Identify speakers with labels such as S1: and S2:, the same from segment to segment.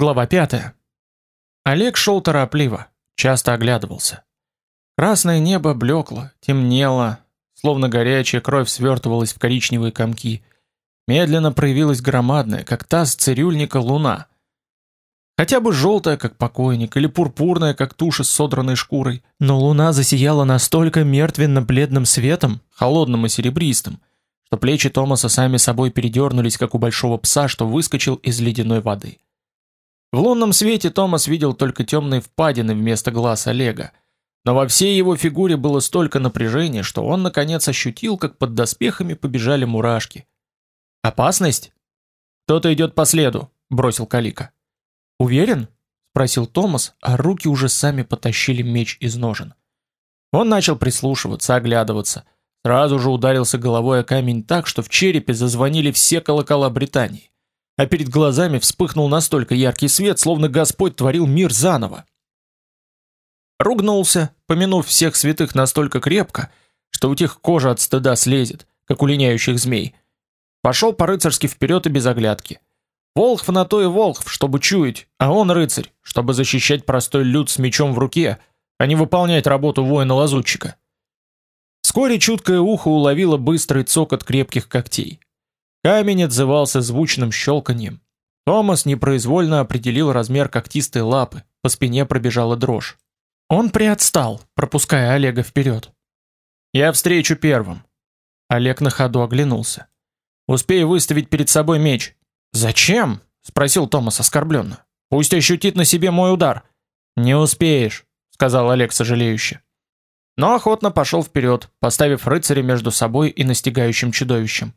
S1: Глава 5. Олег шел торопливо, часто оглядывался. Красное небо блекло, темнело, словно горячая кровь свертывалась в коричневые комки. Медленно проявилась громадная, как таз цирюльника, луна. Хотя бы желтая, как покойник, или пурпурная, как туша с содранной шкурой, но луна засияла настолько мертвенно-бледным светом, холодным и серебристым, что плечи Томаса сами собой передернулись, как у большого пса, что выскочил из ледяной воды. В лунном свете Томас видел только темные впадины вместо глаз Олега, но во всей его фигуре было столько напряжения, что он наконец ощутил, как под доспехами побежали мурашки. Опасность? Кто-то идет по следу, бросил Калика. Уверен? спросил Томас, а руки уже сами потащили меч из ножен. Он начал прислушиваться, оглядываться. Сразу же ударился головой о камень так, что в черепе зазвонили все колокола Британии а перед глазами вспыхнул настолько яркий свет, словно Господь творил мир заново. Ругнулся, помянув всех святых настолько крепко, что у тех кожа от стыда слезет, как у линяющих змей. Пошел по-рыцарски вперед и без оглядки. Волхв на то и волхв, чтобы чуять, а он рыцарь, чтобы защищать простой люд с мечом в руке, а не выполнять работу воина-лазутчика. Вскоре чуткое ухо уловило быстрый цокот крепких когтей. Камень отзывался звучным щелканьем. Томас непроизвольно определил размер когтистой лапы, по спине пробежала дрожь. Он приотстал, пропуская Олега вперед. «Я встречу первым». Олег на ходу оглянулся. «Успей выставить перед собой меч». «Зачем?» — спросил Томас оскорбленно. «Пусть ощутит на себе мой удар». «Не успеешь», — сказал Олег сожалеюще. Но охотно пошел вперед, поставив рыцаря между собой и настигающим чудовищем.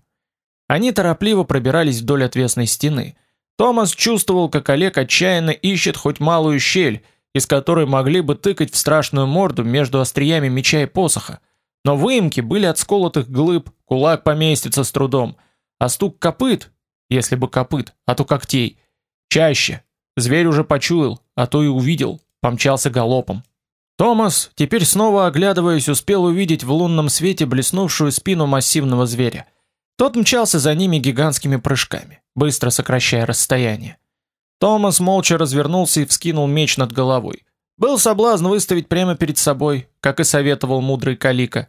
S1: Они торопливо пробирались вдоль отвесной стены. Томас чувствовал, как Олег отчаянно ищет хоть малую щель, из которой могли бы тыкать в страшную морду между остриями меча и посоха. Но выемки были от сколотых глыб, кулак поместится с трудом, а стук копыт, если бы копыт, а то когтей, чаще. Зверь уже почуял, а то и увидел, помчался галопом. Томас, теперь снова оглядываясь, успел увидеть в лунном свете блеснувшую спину массивного зверя. Тот мчался за ними гигантскими прыжками, быстро сокращая расстояние. Томас молча развернулся и вскинул меч над головой. Был соблазн выставить прямо перед собой, как и советовал мудрый Калика.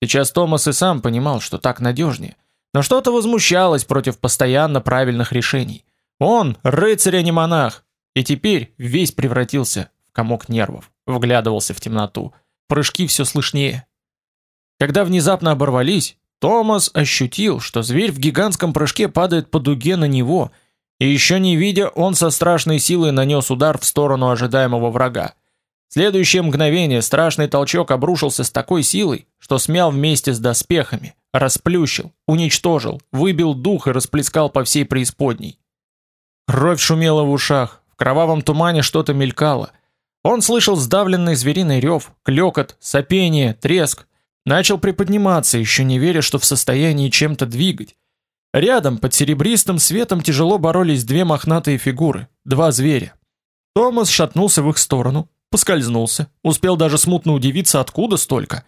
S1: Сейчас Томас и сам понимал, что так надежнее, но что-то возмущалось против постоянно правильных решений. Он рыцарь, а не монах, и теперь весь превратился в комок нервов, вглядывался в темноту. Прыжки все слышнее. Когда внезапно оборвались, Томас ощутил, что зверь в гигантском прыжке падает по дуге на него, и еще не видя, он со страшной силой нанес удар в сторону ожидаемого врага. В следующее мгновение страшный толчок обрушился с такой силой, что смял вместе с доспехами, расплющил, уничтожил, выбил дух и расплескал по всей преисподней. Кровь шумела в ушах, в кровавом тумане что-то мелькало. Он слышал сдавленный звериный рев, клёкот, сопение, треск, Начал приподниматься, еще не веря, что в состоянии чем-то двигать. Рядом под серебристым светом тяжело боролись две мохнатые фигуры, два зверя. Томас шатнулся в их сторону, поскользнулся, успел даже смутно удивиться, откуда столько.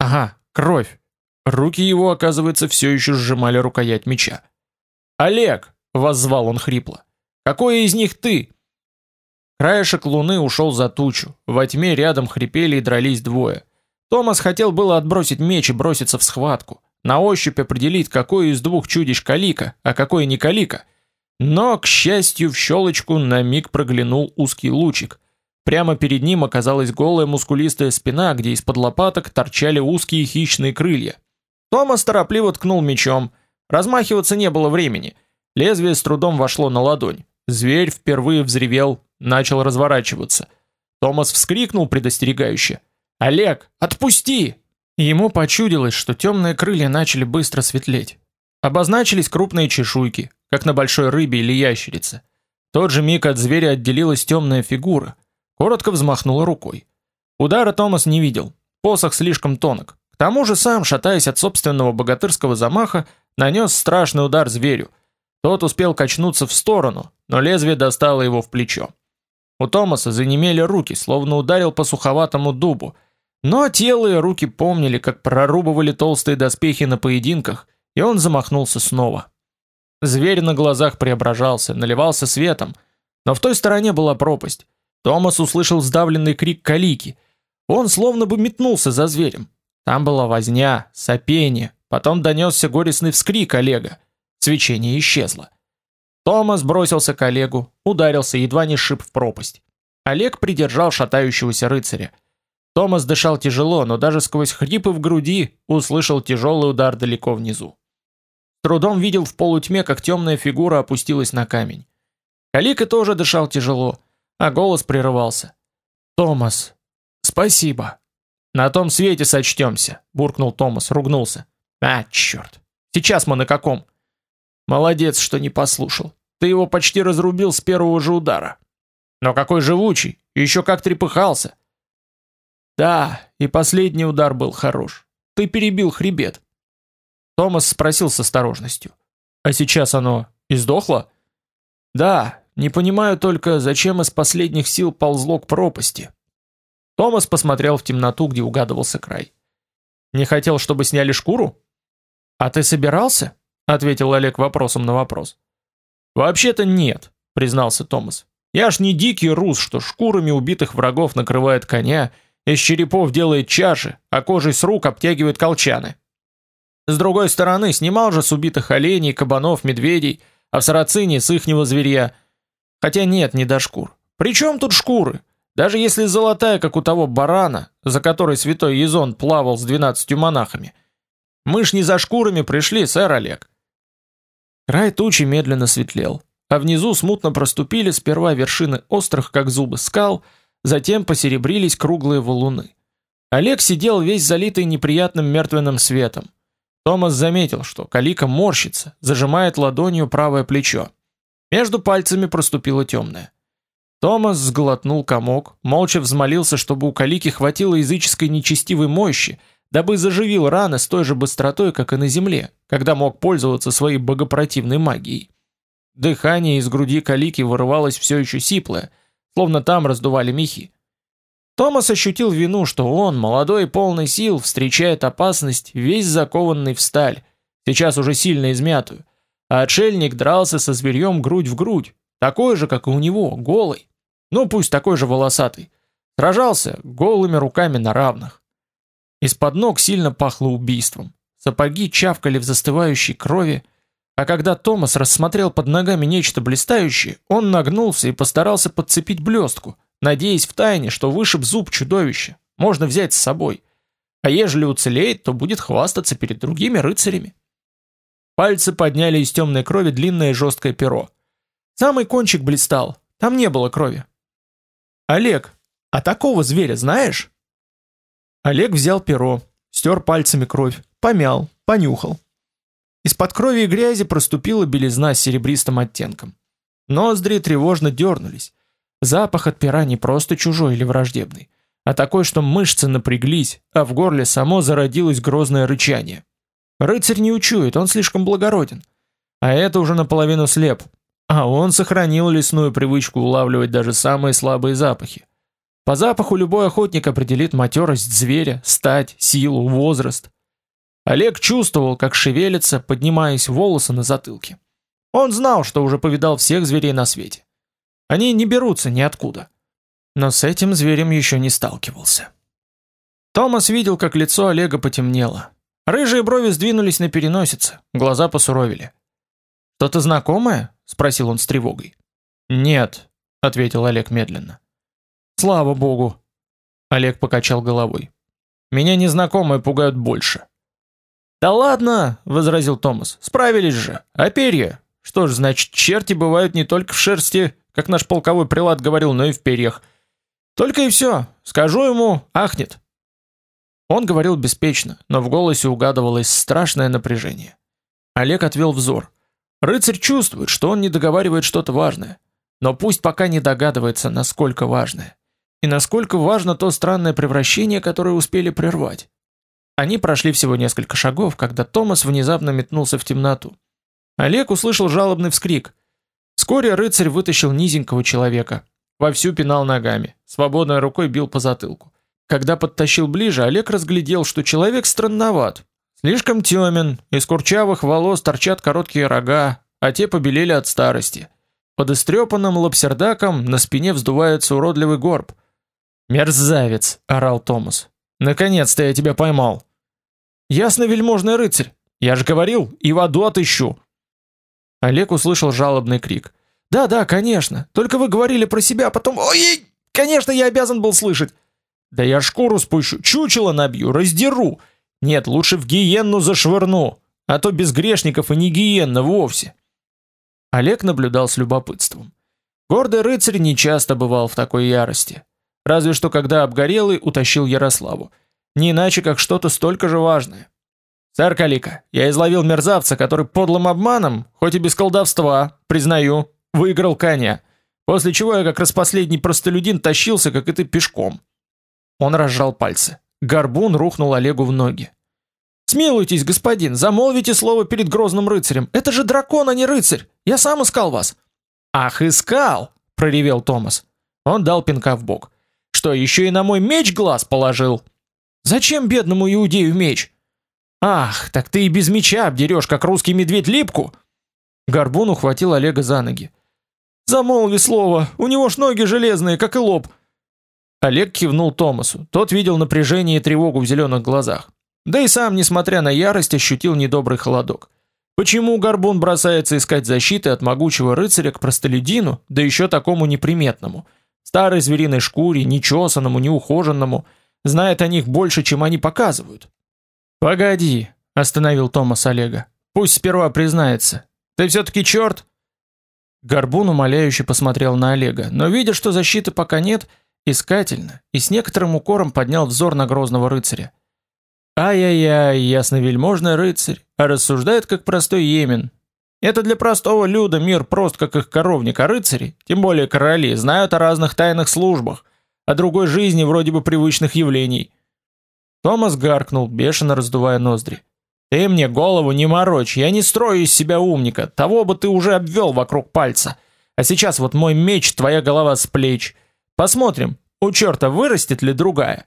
S1: Ага, кровь. Руки его, оказывается, все еще сжимали рукоять меча. «Олег!» — воззвал он хрипло. «Какой из них ты?» Краешек луны ушел за тучу. Во тьме рядом хрипели и дрались двое. Томас хотел было отбросить меч и броситься в схватку, на ощупь определить, какой из двух чудищ калика, а какой не калика. Но, к счастью, в щелочку на миг проглянул узкий лучик. Прямо перед ним оказалась голая мускулистая спина, где из-под лопаток торчали узкие хищные крылья. Томас торопливо ткнул мечом. Размахиваться не было времени. Лезвие с трудом вошло на ладонь. Зверь впервые взревел, начал разворачиваться. Томас вскрикнул предостерегающе. Олег, отпусти! Ему почудилось, что темные крылья начали быстро светлеть. Обозначились крупные чешуйки, как на большой рыбе или ящерице. В тот же миг от зверя отделилась темная фигура, коротко взмахнула рукой. Удара Томас не видел. Посох слишком тонок. К тому же сам, шатаясь от собственного богатырского замаха, нанес страшный удар зверю. Тот успел качнуться в сторону, но лезвие достало его в плечо. У Томаса занемели руки, словно ударил по суховатому дубу, но тело и руки помнили, как прорубывали толстые доспехи на поединках, и он замахнулся снова. Зверь на глазах преображался, наливался светом, Но в той стороне была пропасть. Томас услышал сдавленный крик Калики. Он словно бы метнулся за зверем. Там была возня, сопение, потом донесся горестный вскрик Олега. Свечение исчезло. Томас бросился к Олегу, ударился, едва не сшиб в пропасть. Олег придержал шатающегося рыцаря. Томас дышал тяжело, но даже сквозь хрипы в груди услышал тяжелый удар далеко внизу. Трудом видел в полутьме, как темная фигура опустилась на камень. Калика тоже дышал тяжело, а голос прерывался. «Томас, спасибо!» «На том свете сочтемся», — буркнул Томас, ругнулся. «А, черт! Сейчас мы на каком?» «Молодец, что не послушал. Ты его почти разрубил с первого же удара». «Но какой живучий! Еще как трепыхался!» «Да, и последний удар был хорош. Ты перебил хребет». Томас спросил с осторожностью. «А сейчас оно издохло?» «Да, не понимаю только, зачем из последних сил ползло к пропасти». Томас посмотрел в темноту, где угадывался край. Не хотел, чтобы сняли шкуру? А ты собирался? ответил Олег вопросом на вопрос. Вообще-то нет, признался Томас. Я ж не дикий рус, что шкурами убитых врагов накрывает коня, из черепов делает чаши, а кожей с рук обтягивает колчаны. С другой стороны, снимал же с убитых оленей, кабанов, медведей, а в сарацине с ихнего зверья. Хотя нет, не до шкур. Причем тут шкуры? Даже если золотая, как у того барана, за которой святой Езон плавал с двенадцатью монахами. Мы ж не за шкурами пришли, сэр Олег. Край тучи медленно светлел, а внизу смутно проступили сперва вершины острых, как зубы, скал, затем посеребрились круглые валуны. Олег сидел весь залитый неприятным мертвенным светом. Томас заметил, что Калика морщится, зажимает ладонью правое плечо. Между пальцами проступило темное. Томас сглотнул комок, молча взмолился, чтобы у Калики хватило языческой нечестивой мощи, дабы заживил раны с той же быстротой, как и на земле, когда мог пользоваться своей богопротивной магией. Дыхание из груди Калики вырывалось все еще сиплое, словно там раздували мехи. Томас ощутил вину, что он, молодой и полный сил, встречает опасность, весь закованный в сталь, сейчас уже сильно измятую, а отшельник дрался со зверьем грудь в грудь, такой же, как и у него, голый. Ну, пусть такой же волосатый. Сражался голыми руками на равных. Из-под ног сильно пахло убийством. Сапоги чавкали в застывающей крови, а когда Томас рассмотрел под ногами нечто блистающее, он нагнулся и постарался подцепить блестку, надеясь втайне, что вышиб зуб чудовища, можно взять с собой. А ежели уцелеет, то будет хвастаться перед другими рыцарями. Пальцы подняли из темной крови длинное жесткое перо. Самый кончик блистал, там не было крови. Олег, а такого зверя знаешь? Олег взял перо, стер пальцами кровь, помял, понюхал. Из-под крови и грязи проступила белизна с серебристым оттенком. Ноздри тревожно дернулись. Запах от пера не просто чужой или враждебный, а такой, что мышцы напряглись, а в горле само зародилось грозное рычание. Рыцарь не учует, он слишком благороден. А это уже наполовину слеп, а он сохранил лесную привычку улавливать даже самые слабые запахи. По запаху любой охотник определит матерость зверя, стать, силу, возраст. Олег чувствовал, как шевелятся, поднимаясь волосы на затылке. Он знал, что уже повидал всех зверей на свете. Они не берутся ниоткуда. Но с этим зверем еще не сталкивался. Томас видел, как лицо Олега потемнело. Рыжие брови сдвинулись на переносице, глаза посуровили. «Что-то знакомое?» спросил он с тревогой. Нет, ответил Олег медленно. Слава богу. Олег покачал головой. Меня незнакомые пугают больше. Да ладно, возразил Томас. Справились же. А перья? Что ж, значит, черти бывают не только в шерсти, как наш полковой прилад говорил, но и в перьях. Только и все. Скажу ему, ахнет. Он говорил беспечно, но в голосе угадывалось страшное напряжение. Олег отвел взор. Рыцарь чувствует, что он не договаривает что-то важное, но пусть пока не догадывается, насколько важное. И насколько важно то странное превращение, которое успели прервать. Они прошли всего несколько шагов, когда Томас внезапно метнулся в темноту. Олег услышал жалобный вскрик. Вскоре рыцарь вытащил низенького человека, вовсю пинал ногами, свободной рукой бил по затылку. Когда подтащил ближе, Олег разглядел, что человек странноват, Слишком темен, из курчавых волос торчат короткие рога, а те побелели от старости. Под истрепанным лапсердаком на спине вздувается уродливый горб. «Мерзавец!» — орал Томас. «Наконец-то я тебя поймал!» «Ясно, вельможный рыцарь! Я же говорил, и в аду отыщу!» Олег услышал жалобный крик. «Да, да, конечно. Только вы говорили про себя, а потом... Ой, конечно, я обязан был слышать!» «Да я шкуру спущу, чучело набью, раздеру! Нет, лучше в гиенну зашвырну, а то без грешников и не гиенна вовсе!» Олег наблюдал с любопытством. Гордый рыцарь не часто бывал в такой ярости. Разве что когда обгорелый утащил Ярославу. Не иначе, как что-то столько же важное. «Сэр Калика, я изловил мерзавца, который подлым обманом, хоть и без колдовства, признаю, выиграл коня. После чего я, как распоследний простолюдин, тащился, как и ты, пешком». Он разжал пальцы. Горбун рухнул Олегу в ноги. Смилуйтесь, господин, замолвите слово перед грозным рыцарем. Это же дракон, а не рыцарь. Я сам искал вас. Ах, искал, проревел Томас. Он дал пинка в бок. Что, еще и на мой меч глаз положил? Зачем бедному иудею меч? Ах, так ты и без меча обдерешь, как русский медведь липку. Горбун ухватил Олега за ноги. Замолви слово, у него ж ноги железные, как и лоб. Олег кивнул Томасу. Тот видел напряжение и тревогу в зеленых глазах. Да и сам, несмотря на ярость, ощутил недобрый холодок. Почему Горбун бросается искать защиты от могучего рыцаря к простолюдину, да еще такому неприметному, старой звериной шкуре, нечесанному, неухоженному, знает о них больше, чем они показывают? Погоди, остановил Томас Олега. Пусть сперва признается. Ты все-таки черт? Горбун умоляюще посмотрел на Олега, но видя, что защиты пока нет, искательно и с некоторым укором поднял взор на грозного рыцаря. Ай-яй-яй, ясновельможный рыцарь, а рассуждает как простой емен. Это для простого люда мир прост, как их коровник, а рыцари, тем более короли, знают о разных тайных службах, о другой жизни вроде бы привычных явлений. Томас гаркнул, бешено раздувая ноздри. Ты мне голову не морочь, я не строю из себя умника, того бы ты уже обвел вокруг пальца. А сейчас вот мой меч, твоя голова с плеч. Посмотрим, у черта вырастет ли другая.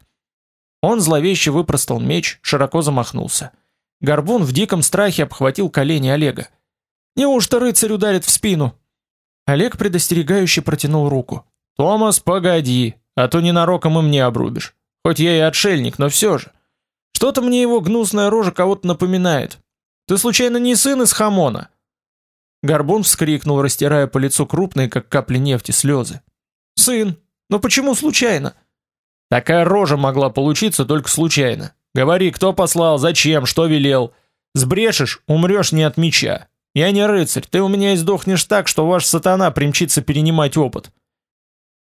S1: Он зловеще выпростал меч, широко замахнулся. Горбун в диком страхе обхватил колени Олега. Неужто рыцарь ударит в спину? Олег предостерегающе протянул руку. Томас, погоди, а то ненароком и мне обрубишь. Хоть я и отшельник, но все же. Что-то мне его гнусная рожа кого-то напоминает. Ты случайно не сын из Хамона? Горбун вскрикнул, растирая по лицу крупные, как капли нефти, слезы. Сын. Но почему случайно? Такая рожа могла получиться только случайно. Говори, кто послал, зачем, что велел. Сбрешешь, умрешь не от меча. Я не рыцарь, ты у меня издохнешь так, что ваш сатана примчится перенимать опыт.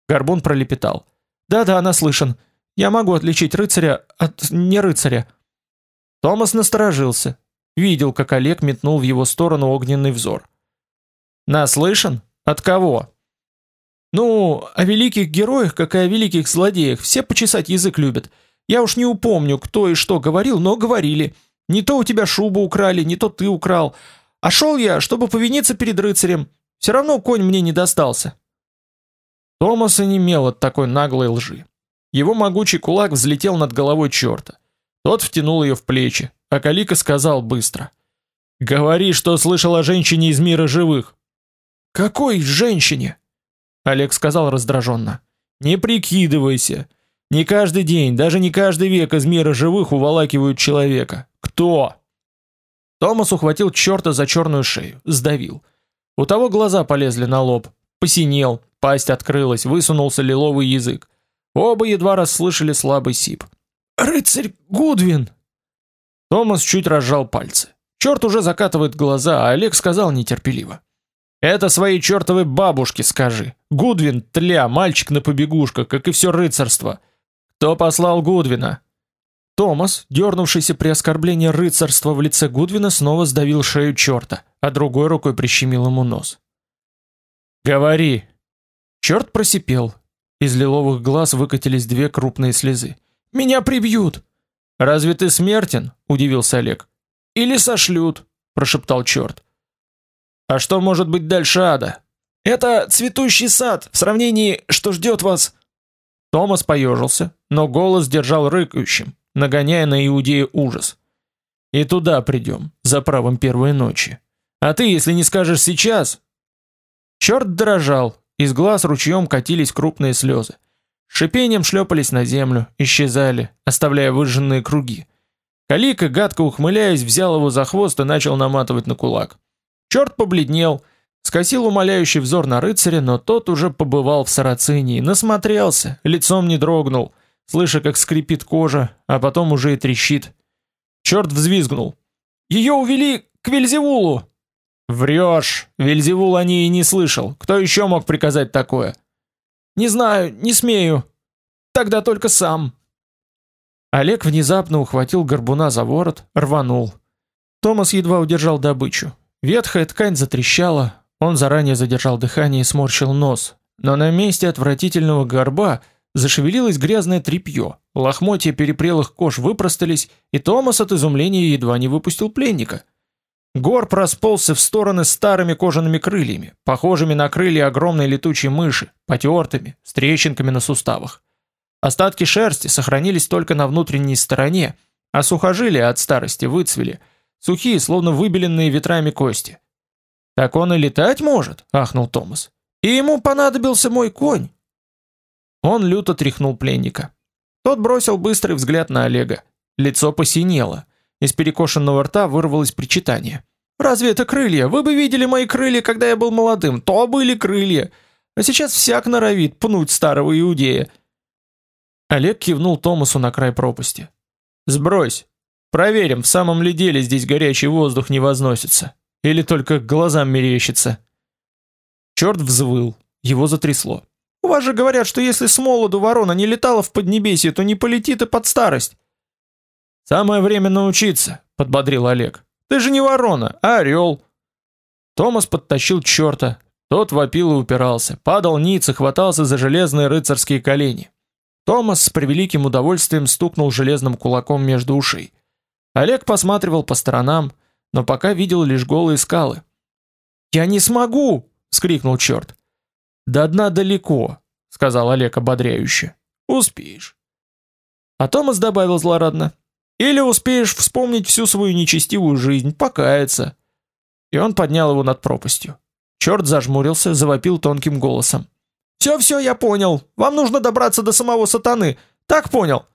S1: Горбун пролепетал. Да-да, наслышан. Я могу отличить рыцаря от не рыцаря. Томас насторожился. Видел, как Олег метнул в его сторону огненный взор. Наслышан? От кого? Ну, о великих героях, как и о великих злодеях, все почесать язык любят. Я уж не упомню, кто и что говорил, но говорили. Не то у тебя шубу украли, не то ты украл. А шел я, чтобы повиниться перед рыцарем. Все равно конь мне не достался. Томас и не имел от такой наглой лжи. Его могучий кулак взлетел над головой черта. Тот втянул ее в плечи, а Калика сказал быстро. «Говори, что слышал о женщине из мира живых». «Какой женщине?» Олег сказал раздраженно. Не прикидывайся. Не каждый день, даже не каждый век из мира живых уволакивают человека. Кто? Томас ухватил черта за черную шею, сдавил. У того глаза полезли на лоб, посинел, пасть открылась, высунулся лиловый язык. Оба едва расслышали слабый сип. Рыцарь Гудвин. Томас чуть разжал пальцы. Черт уже закатывает глаза, а Олег сказал нетерпеливо: это своей чертовой бабушке скажи. Гудвин тля, мальчик на побегушках, как и все рыцарство. Кто послал Гудвина? Томас, дернувшийся при оскорблении рыцарства в лице Гудвина, снова сдавил шею черта, а другой рукой прищемил ему нос. Говори. Черт просипел. Из лиловых глаз выкатились две крупные слезы. Меня прибьют. Разве ты смертен? удивился Олег. Или сошлют, прошептал черт. А что может быть дальше ада? Это цветущий сад в сравнении, что ждет вас. Томас поежился, но голос держал рыкающим, нагоняя на иудея ужас. И туда придем, за правом первой ночи. А ты, если не скажешь сейчас, Черт дрожал, из глаз ручьем катились крупные слезы. Шипением шлепались на землю, исчезали, оставляя выжженные круги. Калика, гадко ухмыляясь, взял его за хвост и начал наматывать на кулак. Черт побледнел, скосил умоляющий взор на рыцаря, но тот уже побывал в Сарацинии, насмотрелся, лицом не дрогнул, слыша, как скрипит кожа, а потом уже и трещит. Черт взвизгнул. «Ее увели к Вельзевулу!» «Врешь! Вельзевул о ней и не слышал. Кто еще мог приказать такое?» «Не знаю, не смею. Тогда только сам». Олег внезапно ухватил горбуна за ворот, рванул. Томас едва удержал добычу. Ветхая ткань затрещала, он заранее задержал дыхание и сморщил нос. Но на месте отвратительного горба зашевелилось грязное тряпье, лохмотья перепрелых кож выпростались, и Томас от изумления едва не выпустил пленника. Гор просползся в стороны старыми кожаными крыльями, похожими на крылья огромной летучей мыши, потертыми, с трещинками на суставах. Остатки шерсти сохранились только на внутренней стороне, а сухожилия от старости выцвели, сухие, словно выбеленные ветрами кости. «Так он и летать может?» — ахнул Томас. «И ему понадобился мой конь!» Он люто тряхнул пленника. Тот бросил быстрый взгляд на Олега. Лицо посинело. Из перекошенного рта вырвалось причитание. «Разве это крылья? Вы бы видели мои крылья, когда я был молодым. То были крылья. А сейчас всяк норовит пнуть старого иудея. Олег кивнул Томасу на край пропасти. Сбрось. Проверим, в самом ли деле здесь горячий воздух не возносится или только глазам мерещится. Черт взвыл, его затрясло. У вас же говорят, что если с молоду ворона не летала в поднебесье, то не полетит и под старость. Самое время научиться, подбодрил Олег. Ты же не ворона, а орел. Томас подтащил черта. Тот вопил и упирался, падал ниц и хватался за железные рыцарские колени. Томас с превеликим удовольствием стукнул железным кулаком между ушей. Олег посматривал по сторонам, но пока видел лишь голые скалы. "Я не смогу!" вскрикнул черт. "До дна далеко", сказал Олег ободряюще. "Успеешь". А Томас добавил злорадно: "Или успеешь вспомнить всю свою нечестивую жизнь, покаяться". И он поднял его над пропастью. Черт зажмурился, завопил тонким голосом: все, все, я понял. Вам нужно добраться до самого сатаны. Так понял?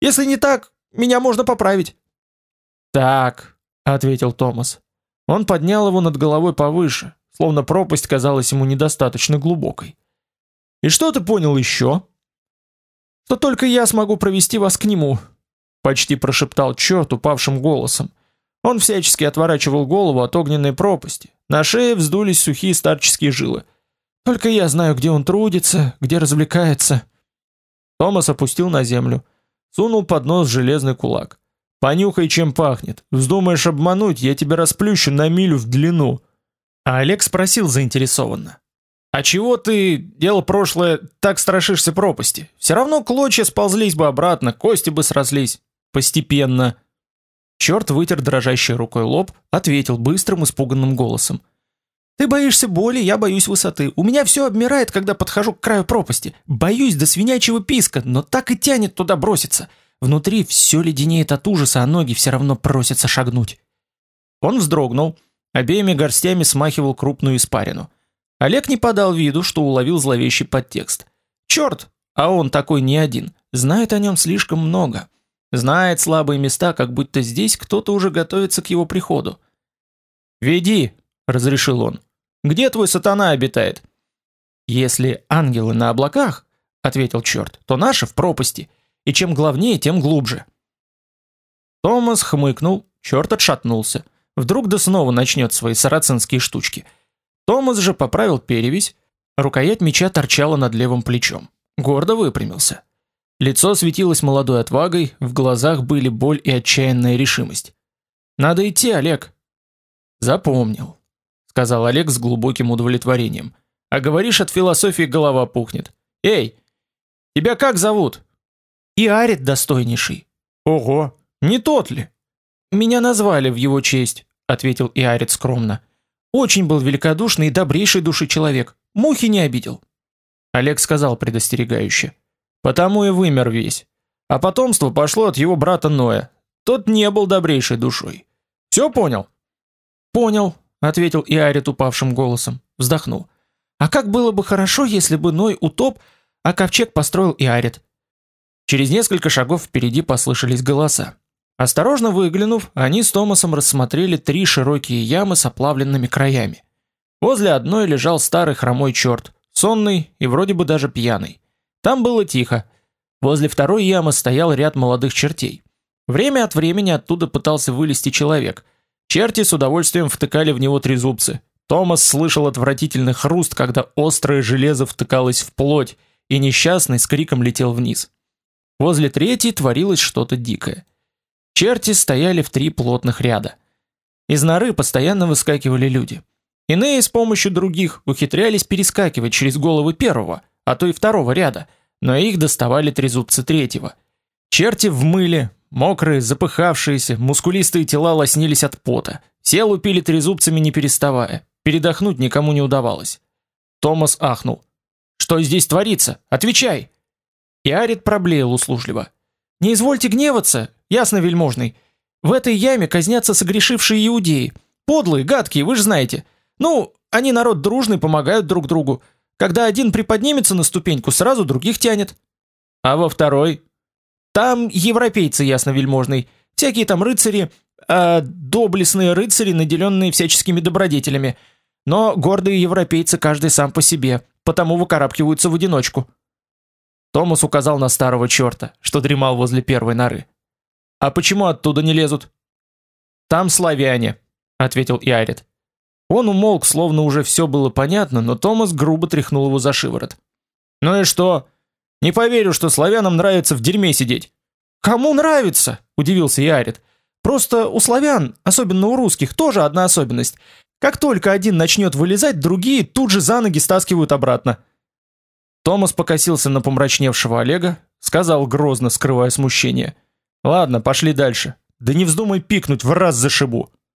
S1: Если не так, меня можно поправить. Так, ответил Томас. Он поднял его над головой повыше, словно пропасть казалась ему недостаточно глубокой. И что ты понял еще? Что только я смогу провести вас к нему, почти прошептал черт упавшим голосом. Он всячески отворачивал голову от огненной пропасти. На шее вздулись сухие старческие жилы. Только я знаю, где он трудится, где развлекается. Томас опустил на землю, сунул под нос железный кулак. Понюхай, чем пахнет. Вздумаешь обмануть, я тебя расплющу на милю в длину. А Олег спросил заинтересованно: "А чего ты, дело прошлое, так страшишься пропасти? Все равно клочья сползлись бы обратно, кости бы срослись постепенно". Черт вытер дрожащей рукой лоб, ответил быстрым испуганным голосом: ты боишься боли, я боюсь высоты. У меня все обмирает, когда подхожу к краю пропасти. Боюсь до свинячьего писка, но так и тянет туда броситься. Внутри все леденеет от ужаса, а ноги все равно просятся шагнуть. Он вздрогнул, обеими горстями смахивал крупную испарину. Олег не подал виду, что уловил зловещий подтекст. Черт, а он такой не один, знает о нем слишком много. Знает слабые места, как будто здесь кто-то уже готовится к его приходу. «Веди», — разрешил он. Где твой сатана обитает? Если ангелы на облаках, ответил черт, то наши в пропасти, и чем главнее, тем глубже. Томас хмыкнул, черт отшатнулся. Вдруг да снова начнет свои сарацинские штучки. Томас же поправил перевязь, рукоять меча торчала над левым плечом. Гордо выпрямился. Лицо светилось молодой отвагой, в глазах были боль и отчаянная решимость. Надо идти, Олег. Запомнил сказал Олег с глубоким удовлетворением. А говоришь, от философии голова пухнет. Эй, тебя как зовут? И Арит достойнейший. Ого, не тот ли? Меня назвали в его честь, ответил Иарит скромно. Очень был великодушный и добрейший души человек. Мухи не обидел. Олег сказал предостерегающе: "Потому и вымер весь. А потомство пошло от его брата Ноя. Тот не был добрейшей душой. Все понял?" "Понял", ответил Иарит упавшим голосом, вздохнул. А как было бы хорошо, если бы Ной утоп, а ковчег построил Иарит. Через несколько шагов впереди послышались голоса. Осторожно выглянув, они с Томасом рассмотрели три широкие ямы с оплавленными краями. Возле одной лежал старый хромой черт, сонный и вроде бы даже пьяный. Там было тихо. Возле второй ямы стоял ряд молодых чертей. Время от времени оттуда пытался вылезти человек. Черти с удовольствием втыкали в него трезубцы. Томас слышал отвратительный хруст, когда острое железо втыкалось в плоть, и несчастный с криком летел вниз. Возле третьей творилось что-то дикое. Черти стояли в три плотных ряда. Из норы постоянно выскакивали люди. Иные с помощью других ухитрялись перескакивать через головы первого, а то и второго ряда, но их доставали трезубцы третьего. Черти в мыле, мокрые, запыхавшиеся, мускулистые тела лоснились от пота. Все лупили трезубцами не переставая. Передохнуть никому не удавалось. Томас ахнул. Что здесь творится? Отвечай. И Арит проблеял услужливо. Не извольте гневаться, ясно, вельможный. В этой яме казнятся согрешившие иудеи. Подлые, гадкие, вы же знаете. Ну, они народ дружный, помогают друг другу. Когда один приподнимется на ступеньку, сразу других тянет. А во второй? Там европейцы, ясно, вельможный. Всякие там рыцари, э, доблестные рыцари, наделенные всяческими добродетелями. Но гордые европейцы каждый сам по себе, потому выкарабкиваются в одиночку. Томас указал на старого черта, что дремал возле первой норы. А почему оттуда не лезут? Там славяне, ответил Иарит. Он умолк, словно уже все было понятно, но Томас грубо тряхнул его за шиворот. Ну и что? Не поверю, что славянам нравится в дерьме сидеть. Кому нравится? удивился Иарит. Просто у славян, особенно у русских, тоже одна особенность. Как только один начнет вылезать, другие тут же за ноги стаскивают обратно. Томас покосился на помрачневшего Олега, сказал грозно, скрывая смущение: "Ладно, пошли дальше. Да не вздумай пикнуть, в раз зашибу".